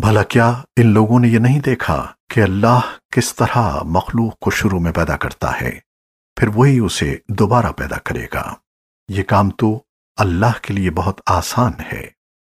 بھلا کیا ان لوگوں نے یہ نہیں دیکھا کہ اللہ کس طرح مخلوق کو شروع میں پیدا کرتا ہے، پھر وہی اسے دوبارہ پیدا کرے گا۔ یہ کام تو اللہ کے لیے بہت آسان ہے۔